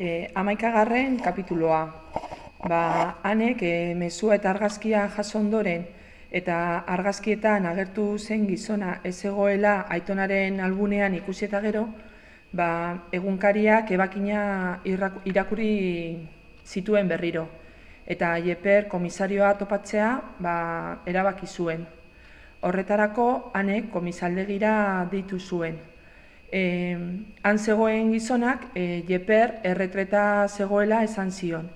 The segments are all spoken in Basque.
E, amaikagarren kapituloa. Ba, hanek e, mezua eta argazkia jaso ondoren eta argazkietan agertu zen gizona ez egoela aitonaren albunean ikusi eta gero, ba, egunkariak ebakina irakurri zituen berriro. Eta Jeper komisarioa topatzea ba, erabaki zuen. Horretarako hanek komisaldegira ditu zuen e, han zegoen gizonak e, jeper erretreta zegoela esan zion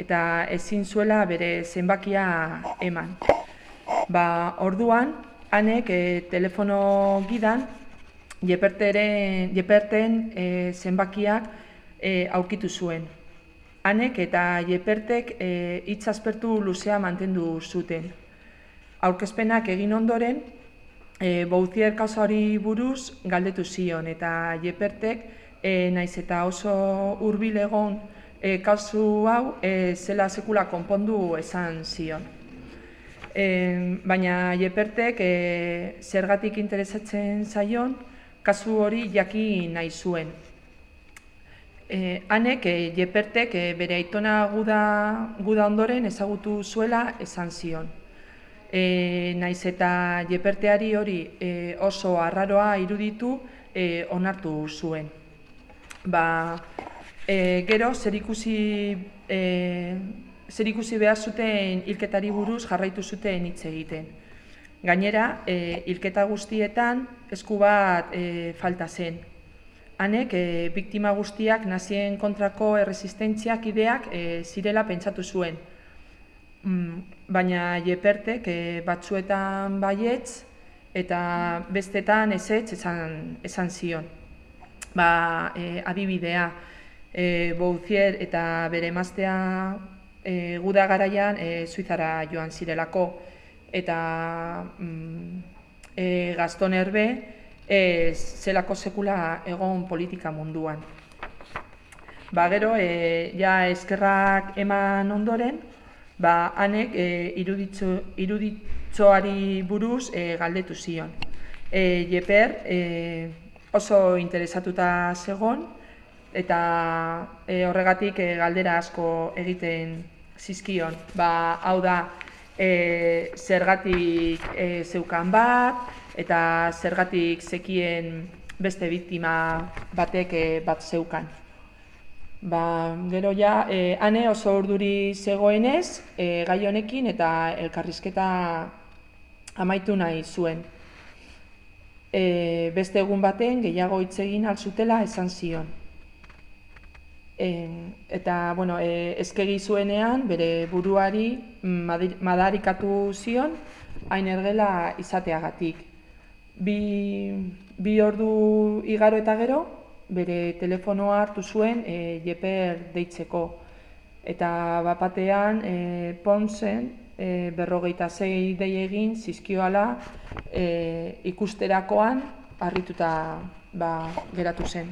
eta ezin zuela bere zenbakia eman. Ba, orduan, hanek e, telefono gidan jeperteren, jeperten e, zenbakiak e, aurkitu zuen. Hanek eta jepertek e, itzazpertu luzea mantendu zuten. Aurkezpenak egin ondoren, e, Bouthier kausa hori buruz galdetu zion eta Jepertek e, naiz eta oso hurbil egon e, kausu hau e, zela sekula konpondu esan zion. E, baina Jepertek e, zergatik interesatzen zaion kasu hori jaki nahi zuen. E, hanek e, Jepertek e, bere aitona guda, guda ondoren ezagutu zuela esan zion e, naiz eta jeperteari hori e, oso arraroa iruditu e, onartu zuen. Ba, e, gero, zer ikusi, e, zer ikusi behar zuten hilketari buruz jarraitu zuten hitz egiten. Gainera, e, hilketa guztietan esku bat e, falta zen. Hanek, e, biktima guztiak nazien kontrako erresistentziak ideak e, zirela pentsatu zuen. Mm, baina jepertek e, batzuetan baietz eta bestetan ezetz esan, esan zion. Ba, e, adibidea, e, Bouthier eta bere emaztea e, guda garaian e, Suizara joan zirelako eta mm, e, Gaston Herbe e, zelako sekula egon politika munduan. Ba, gero, e, ja eskerrak eman ondoren, ba, hanek e, iruditzo, iruditzoari buruz e, galdetu zion. E, Jeper e, oso interesatuta zegon, eta e, horregatik e, galdera asko egiten zizkion. Ba, hau da, e, zergatik e, zeukan bat, eta zergatik zekien beste biktima batek bat zeukan. Ba, gero ja, e, ane oso urduri zegoenez, e, gai honekin eta elkarrizketa amaitu nahi zuen. E, beste egun baten gehiago hitz egin alzutela esan zion. E, eta, bueno, e, ezkegi zuenean, bere buruari madarikatu zion, hain ergela izateagatik. Bi, bi ordu igaro eta gero, bere telefonoa hartu zuen e, jeper deitzeko. Eta bapatean e, ponzen e, berrogeita zei dei egin zizkioala e, ikusterakoan harrituta ba, geratu zen.